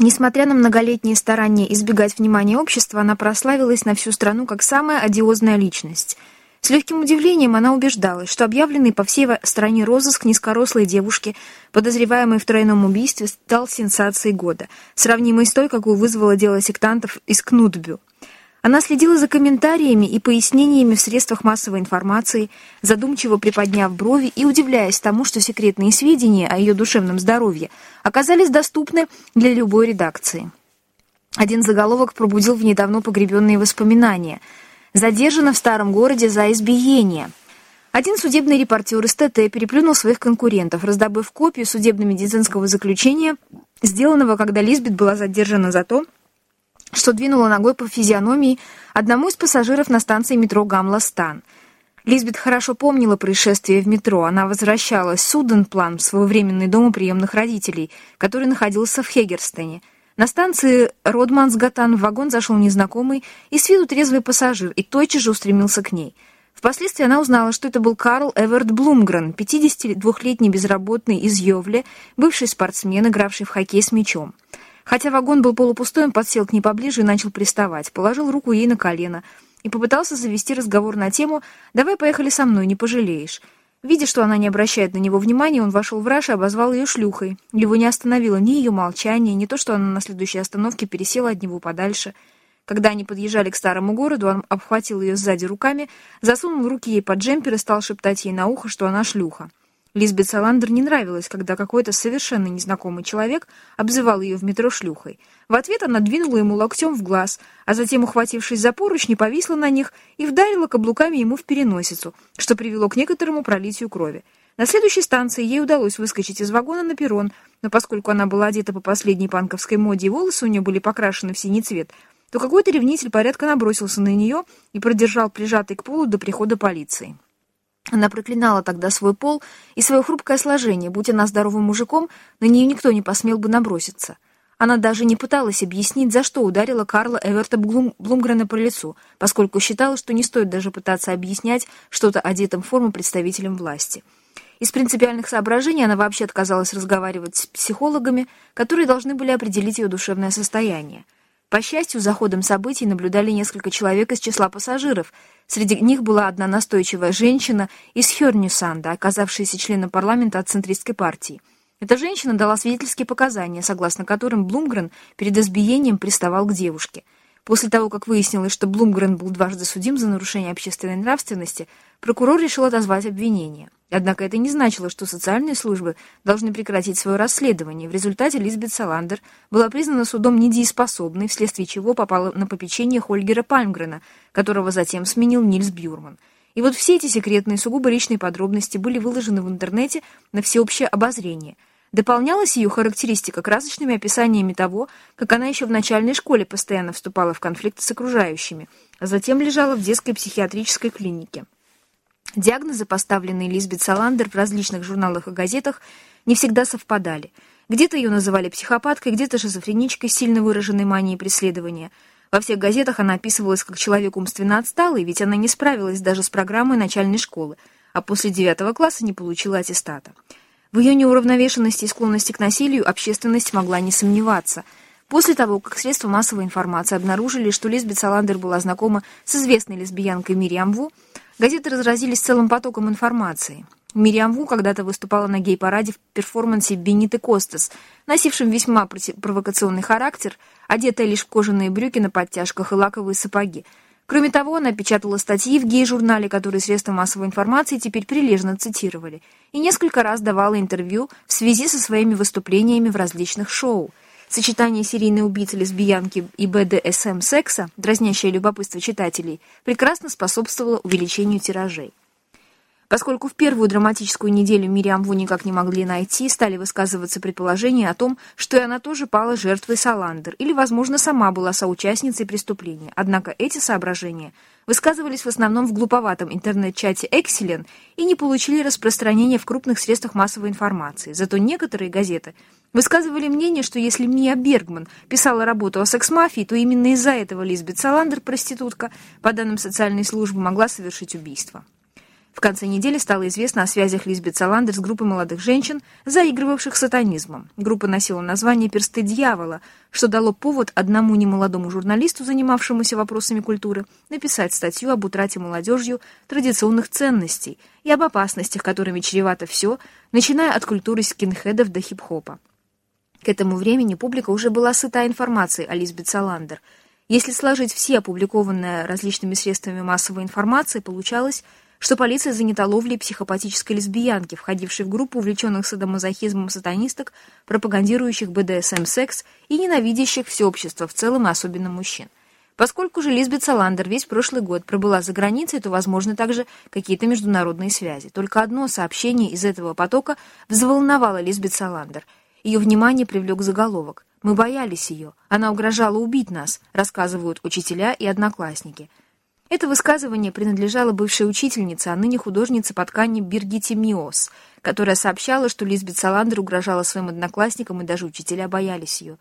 Несмотря на многолетние старания избегать внимания общества, она прославилась на всю страну как самая одиозная личность. С легким удивлением она убеждалась, что объявленный по всей стране розыск низкорослой девушки, подозреваемой в тройном убийстве, стал сенсацией года, сравнимой с той, какую вызвало дело сектантов из Кнутбю. Она следила за комментариями и пояснениями в средствах массовой информации, задумчиво приподняв брови и удивляясь тому, что секретные сведения о ее душевном здоровье оказались доступны для любой редакции. Один заголовок пробудил в недавно погребенные воспоминания. «Задержана в старом городе за избиение». Один судебный репортер из ТТ переплюнул своих конкурентов, раздобыв копию судебно-медицинского заключения, сделанного, когда Лизбет была задержана за то, что двинула ногой по физиономии одному из пассажиров на станции метро Гамла-Стан. Лизбет хорошо помнила происшествие в метро. Она возвращалась с Уденплан в свой временный дом у приемных родителей, который находился в Хегерстене. На станции Родмансгатан в вагон зашел незнакомый и с виду трезвый пассажир, и тотчас же устремился к ней. Впоследствии она узнала, что это был Карл Эверт Блумгрен, 52-летний безработный из Йовле, бывший спортсмен, игравший в хоккей с мячом. Хотя вагон был полупустой, он подсел к ней поближе и начал приставать, положил руку ей на колено и попытался завести разговор на тему «Давай поехали со мной, не пожалеешь». Видя, что она не обращает на него внимания, он вошел в раж и обозвал ее шлюхой. Его не остановило ни ее молчание, ни то, что она на следующей остановке пересела от него подальше. Когда они подъезжали к старому городу, он обхватил ее сзади руками, засунул руки ей под джемпер и стал шептать ей на ухо, что она шлюха. Лизбет Саландер не нравилось, когда какой-то совершенно незнакомый человек обзывал ее в метро шлюхой. В ответ она двинула ему локтем в глаз, а затем, ухватившись за поручни, повисла на них и вдарила каблуками ему в переносицу, что привело к некоторому пролитию крови. На следующей станции ей удалось выскочить из вагона на перрон, но поскольку она была одета по последней панковской моде и волосы у нее были покрашены в синий цвет, то какой-то ревнитель порядка набросился на нее и продержал прижатой к полу до прихода полиции. Она проклинала тогда свой пол и свое хрупкое сложение. Будь она здоровым мужиком, на нее никто не посмел бы наброситься. Она даже не пыталась объяснить, за что ударила Карла Эверта Блум, Блумгрена по лицу, поскольку считала, что не стоит даже пытаться объяснять что-то одетым в форму представителям власти. Из принципиальных соображений она вообще отказалась разговаривать с психологами, которые должны были определить ее душевное состояние. По счастью, за ходом событий наблюдали несколько человек из числа пассажиров. Среди них была одна настойчивая женщина из Хернюсанда, оказавшаяся членом парламента от центристской партии. Эта женщина дала свидетельские показания, согласно которым Блумгрен перед избиением приставал к девушке – После того, как выяснилось, что Блумгрен был дважды судим за нарушение общественной нравственности, прокурор решил отозвать обвинение. Однако это не значило, что социальные службы должны прекратить свое расследование. В результате Лизбет Саландер была признана судом недееспособной, вследствие чего попала на попечение Хольгера Пальмгрена, которого затем сменил Нильс Бюрман. И вот все эти секретные, сугубо личные подробности были выложены в интернете на всеобщее обозрение – Дополнялась ее характеристика красочными описаниями того, как она еще в начальной школе постоянно вступала в конфликты с окружающими, а затем лежала в детской психиатрической клинике. Диагнозы, поставленные Лизбет Саландер в различных журналах и газетах, не всегда совпадали. Где-то ее называли психопаткой, где-то шизофреничкой сильно выраженной манией преследования. Во всех газетах она описывалась как человек умственно отсталый, ведь она не справилась даже с программой начальной школы, а после девятого класса не получила аттестата. В ее неуравновешенности и склонности к насилию общественность могла не сомневаться. После того, как средства массовой информации обнаружили, что Лизбет Саландер была знакома с известной лесбиянкой Мириам Ву, газеты разразились целым потоком информации. Мириам Ву когда-то выступала на гей-параде в перформансе «Бенит Костас», носившем весьма провокационный характер, одетая лишь в кожаные брюки на подтяжках и лаковые сапоги – Кроме того, она печатала статьи в гей-журнале, которые средства массовой информации теперь прилежно цитировали, и несколько раз давала интервью в связи со своими выступлениями в различных шоу. Сочетание серийной убийцы лесбиянки и БДСМ-секса, дразнящее любопытство читателей, прекрасно способствовало увеличению тиражей. Поскольку в первую драматическую неделю Мириам Ву никак не могли найти, стали высказываться предположения о том, что и она тоже пала жертвой Саландер, или, возможно, сама была соучастницей преступления. Однако эти соображения высказывались в основном в глуповатом интернет-чате «Экселен» и не получили распространения в крупных средствах массовой информации. Зато некоторые газеты высказывали мнение, что если Мия Бергман писала работу о секс-мафии, то именно из-за этого Лизбет Саландер, проститутка, по данным социальной службы, могла совершить убийство. В конце недели стало известно о связях Лизбет Саландер с группой молодых женщин, заигрывавших сатанизмом. Группа носила название «Персты дьявола», что дало повод одному немолодому журналисту, занимавшемуся вопросами культуры, написать статью об утрате молодежью традиционных ценностей и об опасностях, которыми чревато все, начиная от культуры скинхедов до хип-хопа. К этому времени публика уже была сыта информацией о Лизбет Саландер. Если сложить все опубликованные различными средствами массовой информации, получалось – что полиция занята ловлей психопатической лесбиянки, входившей в группу увлеченных садомазохизмом сатанисток, пропагандирующих БДСМ-секс и ненавидящих все общество в целом и особенно мужчин. Поскольку же Лизбет Саландер весь прошлый год пробыла за границей, то, возможно, также какие-то международные связи. Только одно сообщение из этого потока взволновало Лизбет Саландер. Ее внимание привлек заголовок. «Мы боялись ее. Она угрожала убить нас», рассказывают учителя и одноклассники – это высказывание принадлежало бывшей учительнице, а ныне художнице по ткани Биргите Миос, которая сообщала, что Лизбет Саландер угрожала своим одноклассникам, и даже учителя боялись ее.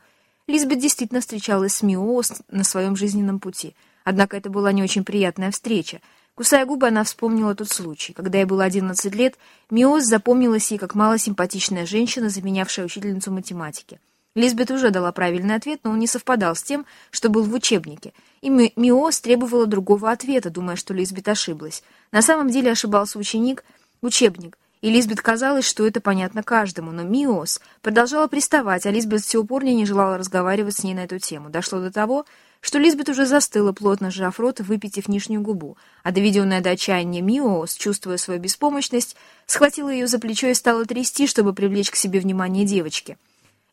Лизбет действительно встречалась с Миос на своем жизненном пути. Однако это была не очень приятная встреча. Кусая губы, она вспомнила тот случай. Когда ей было 11 лет, Миос запомнилась ей как малосимпатичная женщина, заменявшая учительницу математики. Лизбет уже дала правильный ответ, но он не совпадал с тем, что был в учебнике. И Миос требовала другого ответа, думая, что Лизбет ошиблась. На самом деле ошибался ученик, учебник. И Лизбет казалось, что это понятно каждому, но Миос продолжала приставать, а Лизбет все упорнее не желала разговаривать с ней на эту тему. Дошло до того, что Лизбет уже застыла, плотно сжав рот выпитив нижнюю губу, а доведенная до отчаяния Миос, чувствуя свою беспомощность, схватила ее за плечо и стала трясти, чтобы привлечь к себе внимание девочки.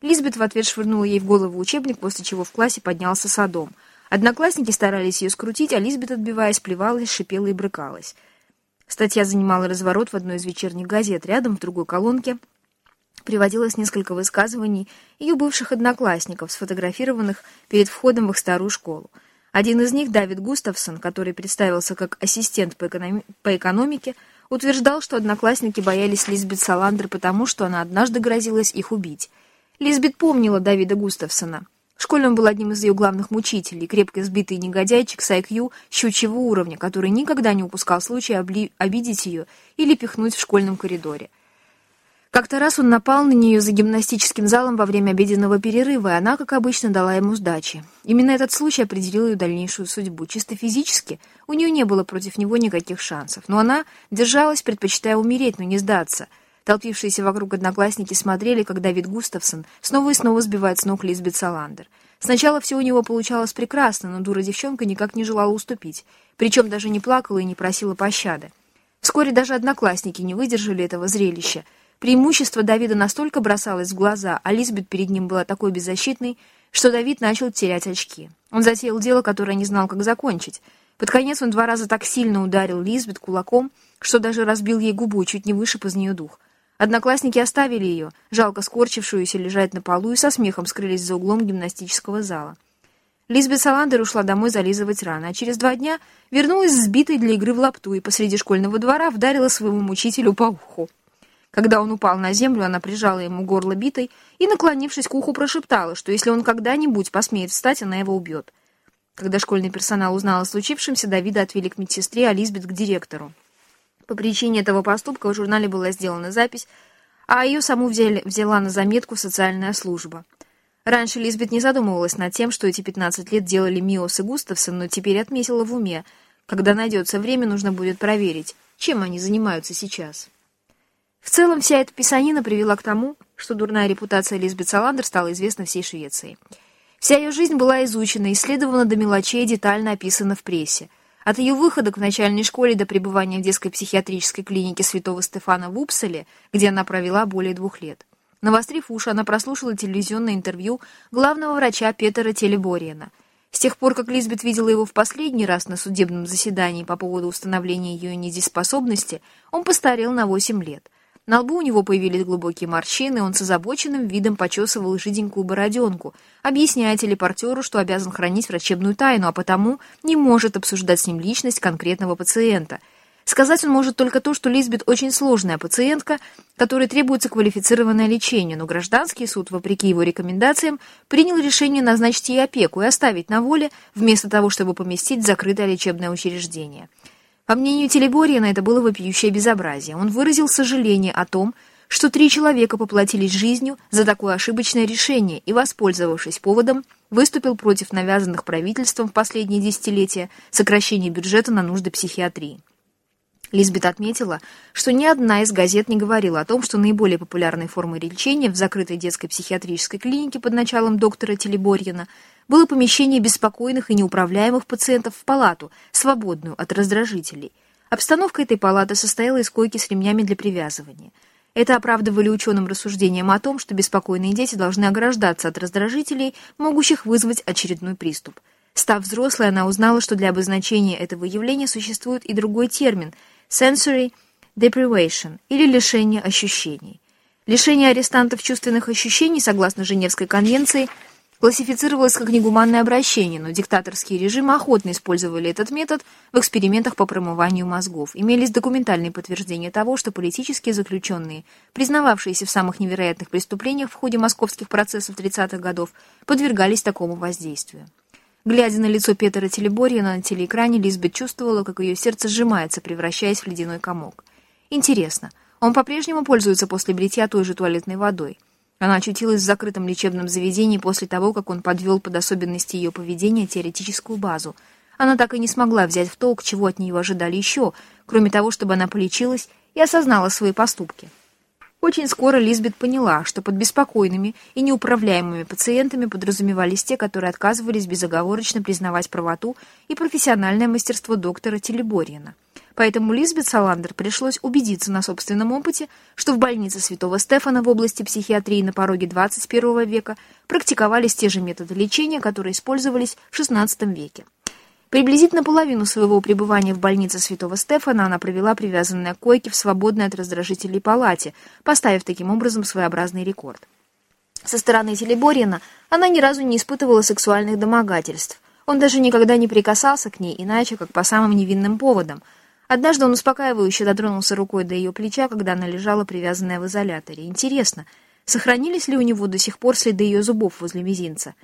Лизбет в ответ швырнула ей в голову учебник, после чего в классе поднялся садом. Одноклассники старались ее скрутить, а Лизбет, отбиваясь, плевалась, шипела и брыкалась. Статья занимала разворот в одной из вечерних газет. Рядом, в другой колонке, приводилось несколько высказываний ее бывших одноклассников, сфотографированных перед входом в их старую школу. Один из них, Давид Густавсон, который представился как ассистент по, экономи по экономике, утверждал, что одноклассники боялись Лизбет Саландер потому, что она однажды грозилась их убить – Лизбет помнила Давида Густавсона. В школе он был одним из ее главных мучителей, крепко сбитый негодяйчик с IQ щучьего уровня, который никогда не упускал случая обидеть ее или пихнуть в школьном коридоре. Как-то раз он напал на нее за гимнастическим залом во время обеденного перерыва, и она, как обычно, дала ему сдачи. Именно этот случай определил ее дальнейшую судьбу. Чисто физически у нее не было против него никаких шансов, но она держалась, предпочитая умереть, но не сдаться — Толпившиеся вокруг одноклассники смотрели, как Давид Густавсон снова и снова сбивает с ног Лизбет Саландер. Сначала все у него получалось прекрасно, но дура девчонка никак не желала уступить, причем даже не плакала и не просила пощады. Вскоре даже одноклассники не выдержали этого зрелища. Преимущество Давида настолько бросалось в глаза, а Лизбет перед ним была такой беззащитной, что Давид начал терять очки. Он затеял дело, которое не знал, как закончить. Под конец он два раза так сильно ударил Лизбет кулаком, что даже разбил ей губу и чуть не вышиб из нее дух. Одноклассники оставили ее, жалко скорчившуюся лежать на полу, и со смехом скрылись за углом гимнастического зала. Лизбет Саландер ушла домой зализывать раны, а через два дня вернулась сбитой для игры в лапту и посреди школьного двора вдарила своему мучителю по уху. Когда он упал на землю, она прижала ему горло битой и, наклонившись к уху, прошептала, что если он когда-нибудь посмеет встать, она его убьет. Когда школьный персонал узнал о случившемся, Давида отвели к медсестре, а Лизбет — к директору. По причине этого поступка в журнале была сделана запись, а ее саму взяли, взяла на заметку социальная служба. Раньше Лизбет не задумывалась над тем, что эти 15 лет делали Миос и Густавсон, но теперь отметила в уме. Когда найдется время, нужно будет проверить, чем они занимаются сейчас. В целом, вся эта писанина привела к тому, что дурная репутация Лизбет Саландер стала известна всей Швеции. Вся ее жизнь была изучена, исследована до мелочей детально описана в прессе. От ее выхода в начальной школе до пребывания в детской психиатрической клинике Святого Стефана в Упселе, где она провела более двух лет. Навострив уши, она прослушала телевизионное интервью главного врача Петера Телебориена. С тех пор, как Лизбет видела его в последний раз на судебном заседании по поводу установления ее недееспособности, он постарел на 8 лет. На лбу у него появились глубокие морщины, он с озабоченным видом почесывал жиденькую бороденку, объясняя телепортеру, что обязан хранить врачебную тайну, а потому не может обсуждать с ним личность конкретного пациента. Сказать он может только то, что Лизбет очень сложная пациентка, которой требуется квалифицированное лечение, но гражданский суд, вопреки его рекомендациям, принял решение назначить ей опеку и оставить на воле, вместо того, чтобы поместить в закрытое лечебное учреждение. По мнению Телебориана, это было вопиющее безобразие. Он выразил сожаление о том, что три человека поплатились жизнью за такое ошибочное решение и, воспользовавшись поводом, выступил против навязанных правительством в последние десятилетия сокращения бюджета на нужды психиатрии. Лизбет отметила, что ни одна из газет не говорила о том, что наиболее популярной формой лечения в закрытой детской психиатрической клинике под началом доктора Телеборьина было помещение беспокойных и неуправляемых пациентов в палату, свободную от раздражителей. Обстановка этой палаты состояла из койки с ремнями для привязывания – это оправдывали ученым рассуждением о том, что беспокойные дети должны ограждаться от раздражителей, могущих вызвать очередной приступ. Став взрослой, она узнала, что для обозначения этого явления существует и другой термин – sensory deprivation или лишение ощущений. Лишение арестантов чувственных ощущений, согласно Женевской конвенции – классифицировалось как негуманное обращение, но диктаторские режимы охотно использовали этот метод в экспериментах по промыванию мозгов. Имелись документальные подтверждения того, что политические заключенные, признававшиеся в самых невероятных преступлениях в ходе московских процессов 30-х годов, подвергались такому воздействию. Глядя на лицо Петра Телеборьяна на телеэкране, Лизбет чувствовала, как ее сердце сжимается, превращаясь в ледяной комок. Интересно, он по-прежнему пользуется после бритья той же туалетной водой? Она очутилась в закрытом лечебном заведении после того, как он подвел под особенности ее поведения теоретическую базу. Она так и не смогла взять в толк, чего от нее ожидали еще, кроме того, чтобы она полечилась и осознала свои поступки. Очень скоро Лизбет поняла, что под беспокойными и неуправляемыми пациентами подразумевались те, которые отказывались безоговорочно признавать правоту и профессиональное мастерство доктора Телеборьина. Поэтому Лизбет Саландер пришлось убедиться на собственном опыте, что в больнице Святого Стефана в области психиатрии на пороге 21 века практиковались те же методы лечения, которые использовались в XVI веке. Приблизительно половину своего пребывания в больнице Святого Стефана она провела привязанная к койке в свободной от раздражителей палате, поставив таким образом своеобразный рекорд. Со стороны Телеборина она ни разу не испытывала сексуальных домогательств. Он даже никогда не прикасался к ней иначе, как по самым невинным поводам – Однажды он успокаивающе дотронулся рукой до ее плеча, когда она лежала привязанная в изоляторе. Интересно, сохранились ли у него до сих пор следы ее зубов возле мизинца?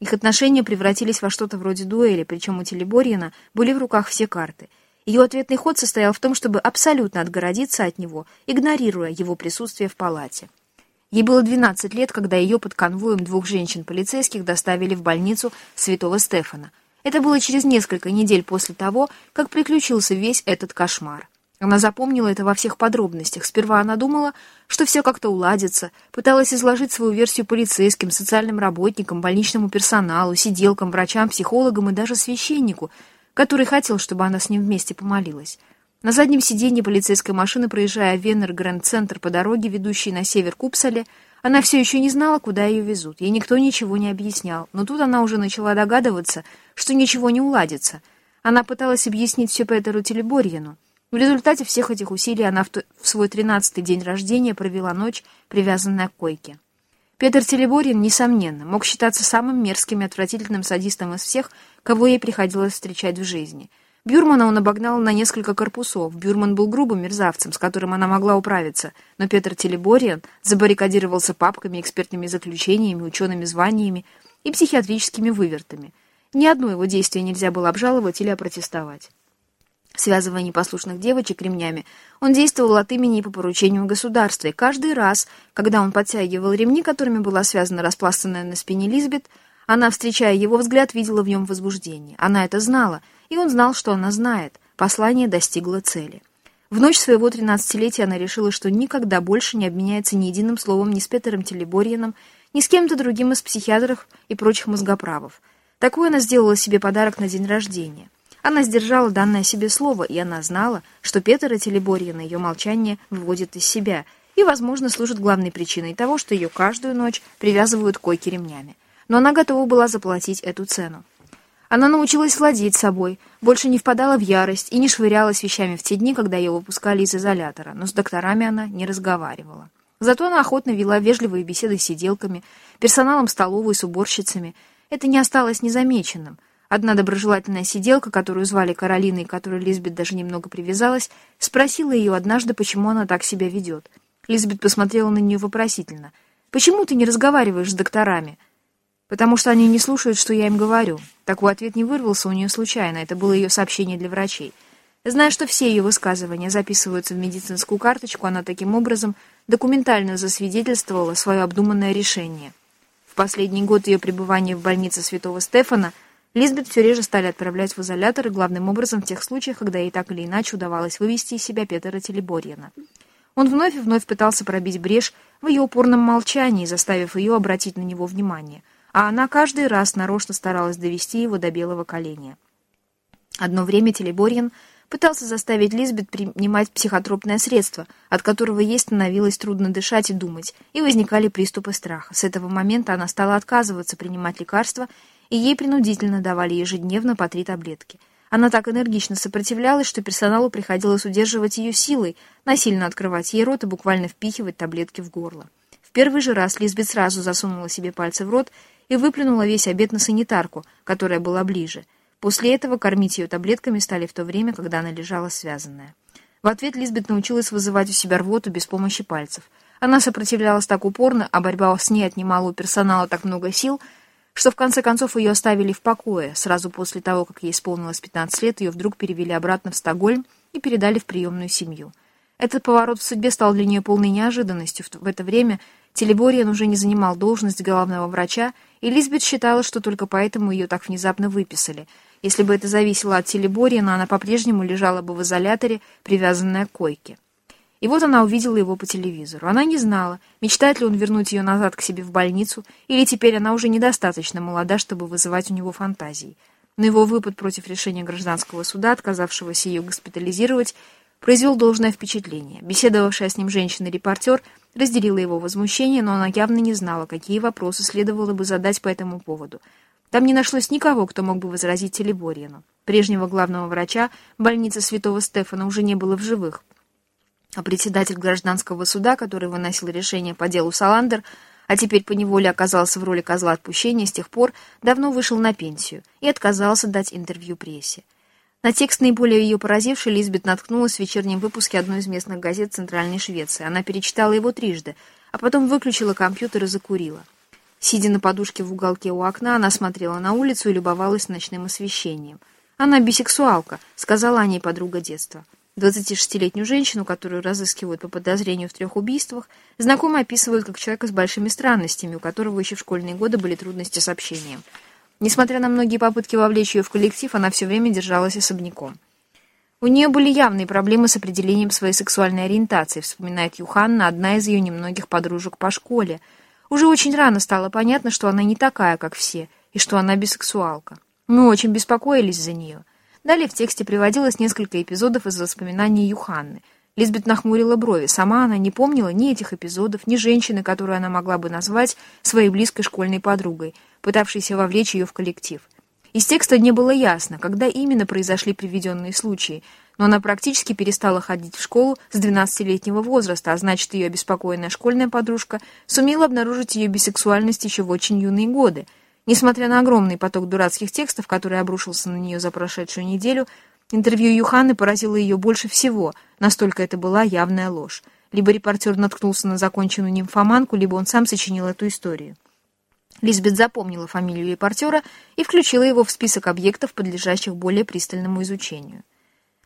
Их отношения превратились во что-то вроде дуэли, причем у Телеборьина были в руках все карты. Ее ответный ход состоял в том, чтобы абсолютно отгородиться от него, игнорируя его присутствие в палате. Ей было 12 лет, когда ее под конвоем двух женщин-полицейских доставили в больницу Святого Стефана – это было через несколько недель после того, как приключился весь этот кошмар. Она запомнила это во всех подробностях. Сперва она думала, что все как-то уладится, пыталась изложить свою версию полицейским, социальным работникам, больничному персоналу, сиделкам, врачам, психологам и даже священнику, который хотел, чтобы она с ним вместе помолилась. На заднем сиденье полицейской машины, проезжая Венер Гранд-центр по дороге, ведущей на север Купсале, она все еще не знала, куда ее везут. Ей никто ничего не объяснял. Но тут она уже начала догадываться, что ничего не уладится. Она пыталась объяснить все Петеру Телеборьину. В результате всех этих усилий она в, в свой тринадцатый день рождения провела ночь, привязанная к койке. Петр Телеборин, несомненно, мог считаться самым мерзким и отвратительным садистом из всех, кого ей приходилось встречать в жизни — Бюрмана он обогнал на несколько корпусов. Бюрман был грубым мерзавцем, с которым она могла управиться, но Петр Телебориан забаррикадировался папками, экспертными заключениями, учеными званиями и психиатрическими вывертами. Ни одно его действие нельзя было обжаловать или опротестовать. Связывая непослушных девочек ремнями, он действовал от имени и по поручению государства, и каждый раз, когда он подтягивал ремни, которыми была связана распластанная на спине Лизбет, она, встречая его взгляд, видела в нем возбуждение. Она это знала — и он знал, что она знает. Послание достигло цели. В ночь своего тринадцатилетия она решила, что никогда больше не обменяется ни единым словом ни с Петером Телеборьяном, ни с кем-то другим из психиатров и прочих мозгоправов. Такую она сделала себе подарок на день рождения. Она сдержала данное себе слово, и она знала, что Петра Телеборьяна ее молчание выводит из себя и, возможно, служит главной причиной того, что ее каждую ночь привязывают к койке ремнями. Но она готова была заплатить эту цену. Она научилась владеть собой, больше не впадала в ярость и не швырялась вещами в те дни, когда ее выпускали из изолятора, но с докторами она не разговаривала. Зато она охотно вела вежливые беседы с сиделками, персоналом столовой с уборщицами. Это не осталось незамеченным. Одна доброжелательная сиделка, которую звали Каролиной и которой Лизбет даже немного привязалась, спросила ее однажды, почему она так себя ведет. Лизбет посмотрела на нее вопросительно. «Почему ты не разговариваешь с докторами?» потому что они не слушают, что я им говорю. Такой ответ не вырвался у нее случайно, это было ее сообщение для врачей. Зная, что все ее высказывания записываются в медицинскую карточку, она таким образом документально засвидетельствовала свое обдуманное решение. В последний год ее пребывания в больнице Святого Стефана Лизбет все реже стали отправлять в изолятор, и главным образом в тех случаях, когда ей так или иначе удавалось вывести из себя Петера Телеборьяна. Он вновь и вновь пытался пробить брешь в ее упорном молчании, заставив ее обратить на него внимание, а она каждый раз нарочно старалась довести его до белого коленя. Одно время Телеборьян пытался заставить Лизбет принимать психотропное средство, от которого ей становилось трудно дышать и думать, и возникали приступы страха. С этого момента она стала отказываться принимать лекарства, и ей принудительно давали ежедневно по три таблетки – она так энергично сопротивлялась, что персоналу приходилось удерживать ее силой, насильно открывать ей рот и буквально впихивать таблетки в горло. В первый же раз Лизбет сразу засунула себе пальцы в рот и выплюнула весь обед на санитарку, которая была ближе. После этого кормить ее таблетками стали в то время, когда она лежала связанная. В ответ Лизбет научилась вызывать у себя рвоту без помощи пальцев. Она сопротивлялась так упорно, а борьба с ней отнимала у персонала так много сил, что в конце концов ее оставили в покое. Сразу после того, как ей исполнилось 15 лет, ее вдруг перевели обратно в Стокгольм и передали в приемную семью. Этот поворот в судьбе стал для нее полной неожиданностью. В это время Телебориан уже не занимал должность главного врача, и Лизбет считала, что только поэтому ее так внезапно выписали. Если бы это зависело от Телебориана, она по-прежнему лежала бы в изоляторе, привязанная к койке. И вот она увидела его по телевизору. Она не знала, мечтает ли он вернуть ее назад к себе в больницу, или теперь она уже недостаточно молода, чтобы вызывать у него фантазии. Но его выпад против решения гражданского суда, отказавшегося ее госпитализировать, произвел должное впечатление. Беседовавшая с ним женщина-репортер разделила его возмущение, но она явно не знала, какие вопросы следовало бы задать по этому поводу. Там не нашлось никого, кто мог бы возразить Телеборьяну. Прежнего главного врача больницы Святого Стефана уже не было в живых. А председатель гражданского суда, который выносил решение по делу Саландер, а теперь поневоле оказался в роли козла отпущения, с тех пор давно вышел на пенсию и отказался дать интервью прессе. На текст, наиболее ее поразивший, Лизбет наткнулась в вечернем выпуске одной из местных газет Центральной Швеции. Она перечитала его трижды, а потом выключила компьютер и закурила. Сидя на подушке в уголке у окна, она смотрела на улицу и любовалась ночным освещением. «Она бисексуалка», — сказала о ней подруга детства. 26-летнюю женщину, которую разыскивают по подозрению в трех убийствах, знакомые описывают как человека с большими странностями, у которого еще в школьные годы были трудности с общением. Несмотря на многие попытки вовлечь ее в коллектив, она все время держалась особняком. У нее были явные проблемы с определением своей сексуальной ориентации, вспоминает Юханна, одна из ее немногих подружек по школе. Уже очень рано стало понятно, что она не такая, как все, и что она бисексуалка. Мы очень беспокоились за нее. Далее в тексте приводилось несколько эпизодов из воспоминаний Юханны. Лизбет нахмурила брови. Сама она не помнила ни этих эпизодов, ни женщины, которую она могла бы назвать своей близкой школьной подругой, пытавшейся вовлечь ее в коллектив. Из текста не было ясно, когда именно произошли приведенные случаи, но она практически перестала ходить в школу с 12-летнего возраста, а значит, ее обеспокоенная школьная подружка сумела обнаружить ее бисексуальность еще в очень юные годы — Несмотря на огромный поток дурацких текстов, который обрушился на нее за прошедшую неделю, интервью Юханы поразило ее больше всего, настолько это была явная ложь. Либо репортер наткнулся на законченную нимфоманку, либо он сам сочинил эту историю. Лизбет запомнила фамилию репортера и включила его в список объектов, подлежащих более пристальному изучению.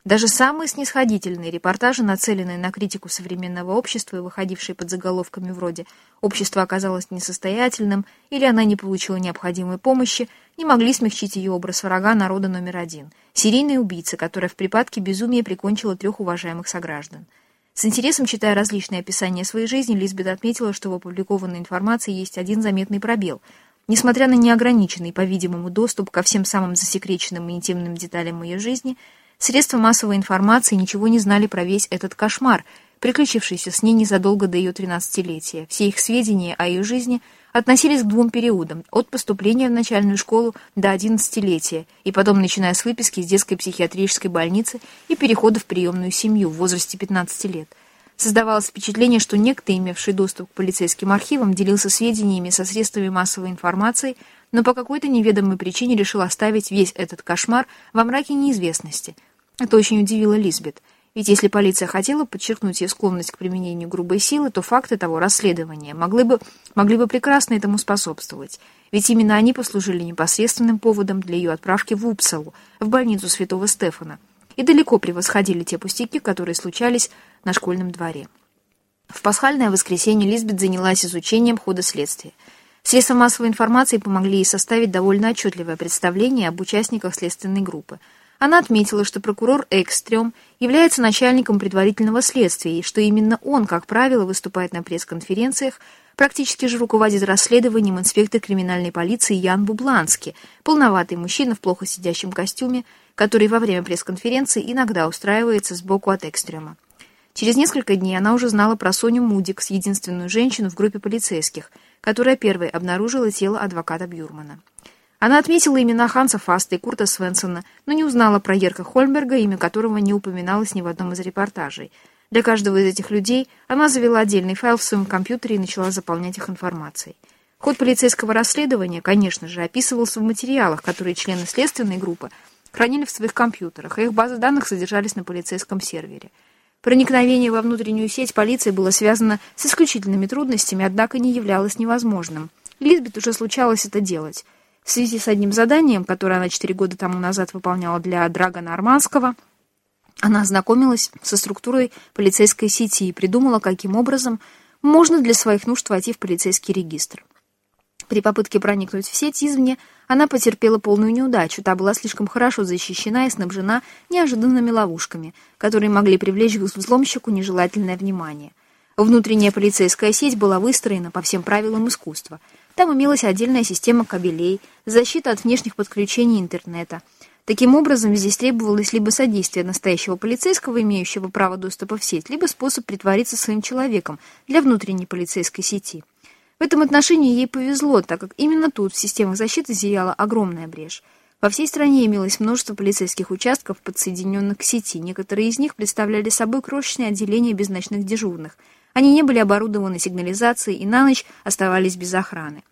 Даже самые снисходительные репортажи, нацеленные на критику современного общества и выходившие под заголовками вроде «Общество оказалось несостоятельным» или «Она не получила необходимой помощи», не могли смягчить ее образ врага народа номер один – серийной убийцы, которая в припадке безумия прикончила трех уважаемых сограждан. С интересом читая различные описания своей жизни, Лизбет отметила, что в опубликованной информации есть один заметный пробел – Несмотря на неограниченный, по-видимому, доступ ко всем самым засекреченным и интимным деталям ее жизни – Средства массовой информации ничего не знали про весь этот кошмар, приключившийся с ней незадолго до ее тринадцатилетия. Все их сведения о ее жизни относились к двум периодам, от поступления в начальную школу до одиннадцатилетия, и потом начиная с выписки из детской психиатрической больницы и перехода в приемную семью в возрасте 15 лет. Создавалось впечатление, что некто, имевший доступ к полицейским архивам, делился сведениями со средствами массовой информации, но по какой-то неведомой причине решил оставить весь этот кошмар во мраке неизвестности – это очень удивило Лизбет. Ведь если полиция хотела подчеркнуть ее склонность к применению грубой силы, то факты того расследования могли бы, могли бы прекрасно этому способствовать. Ведь именно они послужили непосредственным поводом для ее отправки в Упсалу, в больницу Святого Стефана. и далеко превосходили те пустяки, которые случались на школьном дворе. В пасхальное воскресенье Лизбет занялась изучением хода следствия. Средства массовой информации помогли ей составить довольно отчетливое представление об участниках следственной группы. Она отметила, что прокурор Экстрем является начальником предварительного следствия, и что именно он, как правило, выступает на пресс-конференциях, практически же руководит расследованием инспектор криминальной полиции Ян Бубланский, полноватый мужчина в плохо сидящем костюме, который во время пресс-конференции иногда устраивается сбоку от Экстрема. Через несколько дней она уже знала про Соню Мудикс, единственную женщину в группе полицейских, которая первой обнаружила тело адвоката Бюрмана. Она отметила имена Ханса Фаста и Курта Свенсона, но не узнала про Ерка Хольмберга, имя которого не упоминалось ни в одном из репортажей. Для каждого из этих людей она завела отдельный файл в своем компьютере и начала заполнять их информацией. Ход полицейского расследования, конечно же, описывался в материалах, которые члены следственной группы хранили в своих компьютерах, а их базы данных содержались на полицейском сервере. Проникновение во внутреннюю сеть полиции было связано с исключительными трудностями, однако не являлось невозможным. Лизбет уже случалось это делать. В связи с одним заданием, которое она четыре года тому назад выполняла для Драгона Арманского, она ознакомилась со структурой полицейской сети и придумала, каким образом можно для своих нужд войти в полицейский регистр. При попытке проникнуть в сеть извне она потерпела полную неудачу, та была слишком хорошо защищена и снабжена неожиданными ловушками, которые могли привлечь к взломщику нежелательное внимание. Внутренняя полицейская сеть была выстроена по всем правилам искусства. Там имелась отдельная система кабелей, защита от внешних подключений интернета. Таким образом, здесь требовалось либо содействие настоящего полицейского, имеющего право доступа в сеть, либо способ притвориться своим человеком для внутренней полицейской сети. В этом отношении ей повезло, так как именно тут в системах защиты зияла огромная брешь. Во всей стране имелось множество полицейских участков, подсоединенных к сети. Некоторые из них представляли собой крошечные отделения без ночных дежурных. Они не были оборудованы сигнализацией и на ночь оставались без охраны.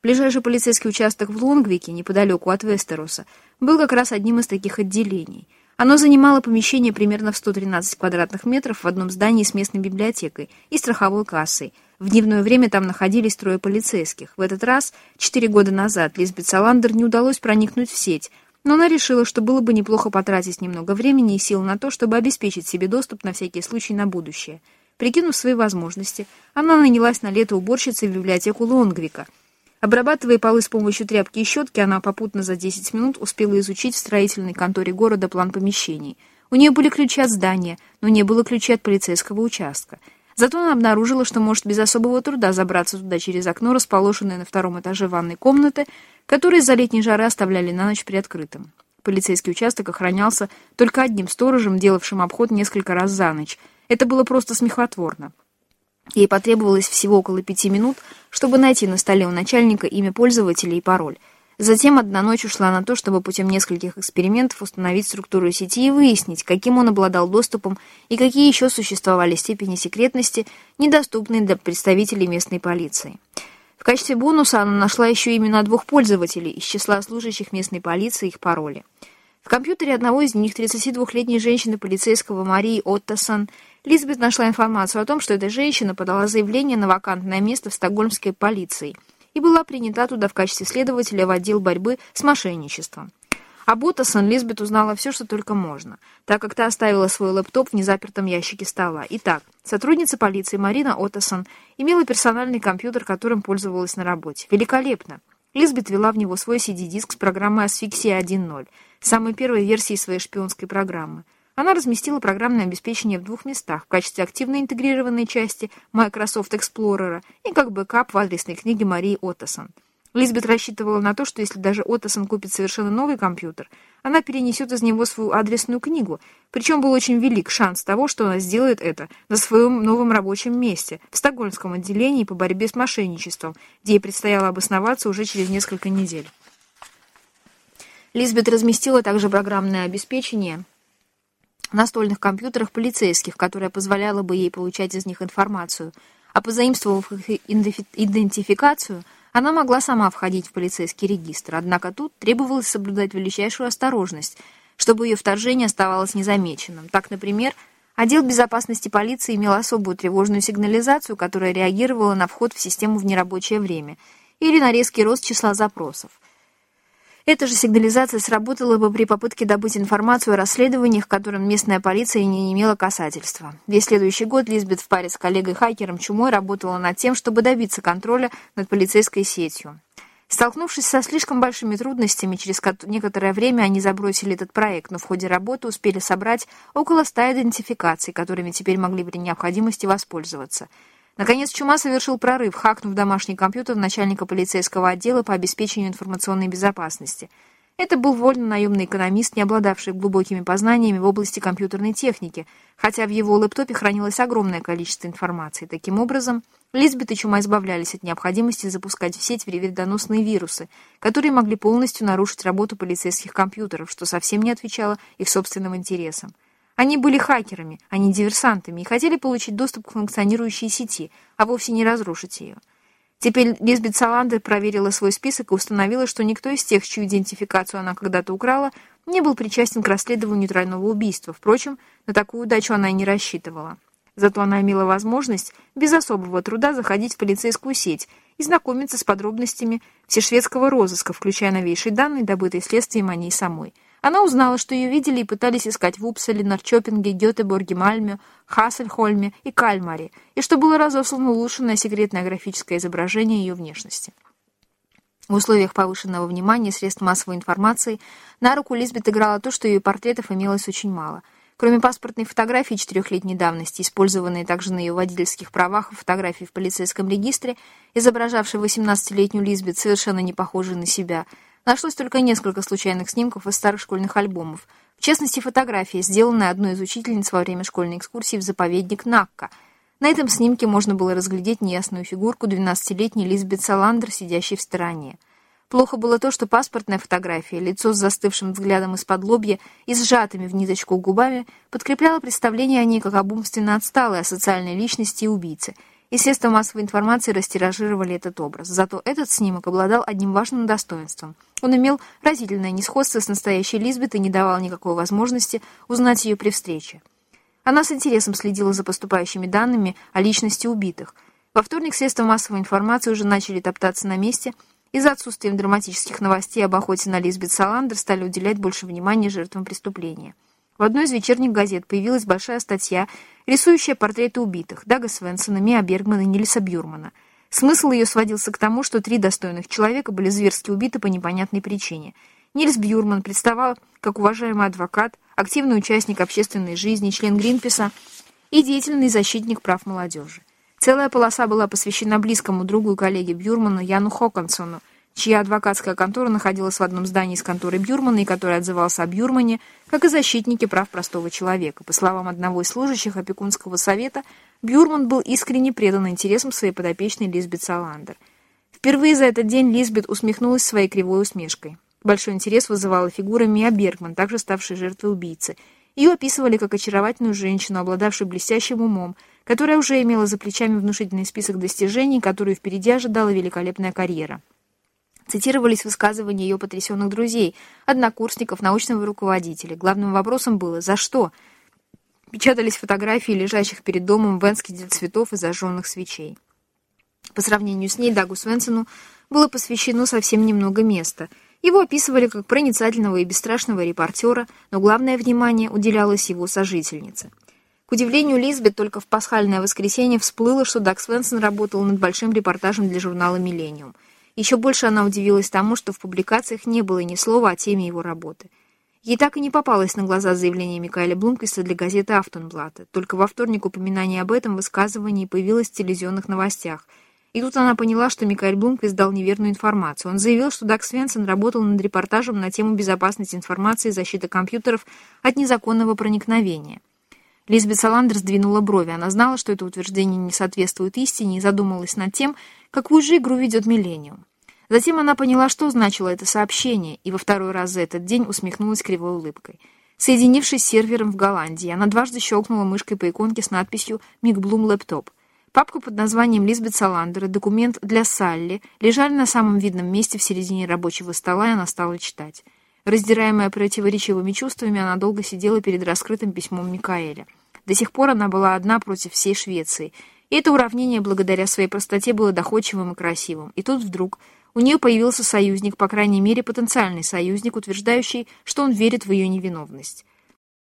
Ближайший полицейский участок в Лонгвике, неподалеку от Вестероса, был как раз одним из таких отделений – оно занимало помещение примерно в 113 квадратных метров в одном здании с местной библиотекой и страховой кассой. В дневное время там находились трое полицейских. В этот раз, четыре года назад, Лизбет Саландер не удалось проникнуть в сеть, но она решила, что было бы неплохо потратить немного времени и сил на то, чтобы обеспечить себе доступ на всякий случай на будущее. Прикинув свои возможности, она нанялась на лето уборщицей в библиотеку Лонгвика – Обрабатывая полы с помощью тряпки и щетки, она попутно за 10 минут успела изучить в строительной конторе города план помещений. У нее были ключи от здания, но не было ключей от полицейского участка. Зато она обнаружила, что может без особого труда забраться туда через окно, расположенное на втором этаже ванной комнаты, которые из-за летней жары оставляли на ночь приоткрытым. Полицейский участок охранялся только одним сторожем, делавшим обход несколько раз за ночь. Это было просто смехотворно. Ей потребовалось всего около пяти минут, чтобы найти на столе у начальника имя пользователя и пароль. Затем одна ночь ушла на то, чтобы путем нескольких экспериментов установить структуру сети и выяснить, каким он обладал доступом и какие еще существовали степени секретности, недоступные для представителей местной полиции. В качестве бонуса она нашла еще имена двух пользователей из числа служащих местной полиции и их пароли. В компьютере одного из них, 32-летней женщины полицейского Марии Оттосон, Лизбет нашла информацию о том, что эта женщина подала заявление на вакантное место в стокгольмской полиции и была принята туда в качестве следователя в отдел борьбы с мошенничеством. Об Оттосон Лизбет узнала все, что только можно, так как та оставила свой лэптоп в незапертом ящике стола. Итак, сотрудница полиции Марина Оттосон имела персональный компьютер, которым пользовалась на работе. Великолепно! Лизбет ввела в него свой CD-диск с программой «Асфиксия 1.0», самой первой версии своей шпионской программы. Она разместила программное обеспечение в двух местах в качестве активно интегрированной части Microsoft Explorer и как бэкап в адресной книге Марии Оттосон. Лизбет рассчитывала на то, что если даже Оттосон купит совершенно новый компьютер, она перенесет из него свою адресную книгу, причем был очень велик шанс того, что она сделает это на своем новом рабочем месте, в Стокгольмском отделении по борьбе с мошенничеством, где ей предстояло обосноваться уже через несколько недель. Лизбет разместила также программное обеспечение настольных компьютерах полицейских, которое позволяло бы ей получать из них информацию, а позаимствовав их идентификацию, она могла сама входить в полицейский регистр, однако тут требовалось соблюдать величайшую осторожность, чтобы ее вторжение оставалось незамеченным. Так, например, отдел безопасности полиции имел особую тревожную сигнализацию, которая реагировала на вход в систему в нерабочее время или на резкий рост числа запросов. Эта же сигнализация сработала бы при попытке добыть информацию о расследованиях, к которым местная полиция не имела касательства. Весь следующий год Лизбет в паре с коллегой-хакером Чумой работала над тем, чтобы добиться контроля над полицейской сетью. Столкнувшись со слишком большими трудностями, через некоторое время они забросили этот проект, но в ходе работы успели собрать около ста идентификаций, которыми теперь могли при необходимости воспользоваться – Наконец, Чума совершил прорыв, хакнув домашний компьютер начальника полицейского отдела по обеспечению информационной безопасности. Это был вольно-наемный экономист, не обладавший глубокими познаниями в области компьютерной техники, хотя в его лэптопе хранилось огромное количество информации. Таким образом, Лизбет и Чума избавлялись от необходимости запускать в сеть вредоносные вирусы, которые могли полностью нарушить работу полицейских компьютеров, что совсем не отвечало их собственным интересам. Они были хакерами, а не диверсантами, и хотели получить доступ к функционирующей сети, а вовсе не разрушить ее. Теперь Лизбет Саландер проверила свой список и установила, что никто из тех, чью идентификацию она когда-то украла, не был причастен к расследованию тройного убийства. Впрочем, на такую удачу она и не рассчитывала. Зато она имела возможность без особого труда заходить в полицейскую сеть и знакомиться с подробностями всешведского розыска, включая новейшие данные, добытые следствием о ней самой – она узнала, что ее видели и пытались искать в Упселе, Норчопинге, Гетеборге, Мальме, Хассельхольме и Кальмаре, и что было разослано улучшенное секретное графическое изображение ее внешности. В условиях повышенного внимания средств массовой информации на руку Лизбет играло то, что ее портретов имелось очень мало. Кроме паспортной фотографии четырехлетней давности, использованной также на ее водительских правах и фотографии в полицейском регистре, изображавшей 18-летнюю Лизбет, совершенно не похожей на себя – Нашлось только несколько случайных снимков из старых школьных альбомов. В частности, фотография, сделанная одной из учительниц во время школьной экскурсии в заповедник Накка. На этом снимке можно было разглядеть неясную фигурку 12-летней Лизбет Саландер, сидящей в стороне. Плохо было то, что паспортная фотография, лицо с застывшим взглядом из-под лобья и сжатыми в ниточку губами, подкрепляло представление о ней как об умственно отсталой, о социальной личности и убийце – и средства массовой информации растиражировали этот образ. Зато этот снимок обладал одним важным достоинством. Он имел разительное несходство с настоящей Лизбет и не давал никакой возможности узнать ее при встрече. Она с интересом следила за поступающими данными о личности убитых. Во вторник средства массовой информации уже начали топтаться на месте, и за отсутствием драматических новостей об охоте на Лизбет Саландер стали уделять больше внимания жертвам преступления. В одной из вечерних газет появилась большая статья, рисующая портреты убитых Дага Свенсона, Миа Бергмана и Нильса Бюрмана. Смысл ее сводился к тому, что три достойных человека были зверски убиты по непонятной причине. Нильс Бюрман представал как уважаемый адвокат, активный участник общественной жизни, член Гринписа и деятельный защитник прав молодежи. Целая полоса была посвящена близкому другу и коллеге Бюрмана Яну Хоконсону, чья адвокатская контора находилась в одном здании с конторой Бюрмана и который отзывался о Бюрмане, как и защитники прав простого человека. По словам одного из служащих опекунского совета, Бюрман был искренне предан интересам своей подопечной Лизбет Саландер. Впервые за этот день Лизбет усмехнулась своей кривой усмешкой. Большой интерес вызывала фигура Мия Бергман, также ставшей жертвой убийцы. Ее описывали как очаровательную женщину, обладавшую блестящим умом, которая уже имела за плечами внушительный список достижений, которую впереди ожидала великолепная карьера. Цитировались высказывания ее потрясенных друзей, однокурсников, научного руководителя. Главным вопросом было «За что?». Печатались фотографии лежащих перед домом венских цветов и зажженных свечей. По сравнению с ней Дагу Свенсону было посвящено совсем немного места. Его описывали как проницательного и бесстрашного репортера, но главное внимание уделялось его сожительнице. К удивлению Лизбет, только в пасхальное воскресенье всплыло, что Даг Свенсон работал над большим репортажем для журнала «Миллениум». Еще больше она удивилась тому, что в публикациях не было ни слова о теме его работы. Ей так и не попалось на глаза заявление Микаэля Блумквиста для газеты «Автонблата». Только во вторник упоминание об этом высказывании появилось в телевизионных новостях. И тут она поняла, что Микаэль Блумквист дал неверную информацию. Он заявил, что Даг Свенсон работал над репортажем на тему безопасности информации и защиты компьютеров от незаконного проникновения. Лизбет Саландер сдвинула брови. Она знала, что это утверждение не соответствует истине, и задумалась над тем, какую же игру ведет Миллениум. Затем она поняла, что значило это сообщение, и во второй раз за этот день усмехнулась кривой улыбкой. Соединившись с сервером в Голландии, она дважды щелкнула мышкой по иконке с надписью «Мигблум Лэптоп». Папку под названием «Лизбет Саландер» и документ для Салли лежали на самом видном месте в середине рабочего стола, и она стала читать. Раздираемая противоречивыми чувствами, она долго сидела перед раскрытым письмом Микаэля. До сих пор она была одна против всей Швеции, и это уравнение благодаря своей простоте было доходчивым и красивым. И тут вдруг у нее появился союзник, по крайней мере, потенциальный союзник, утверждающий, что он верит в ее невиновность.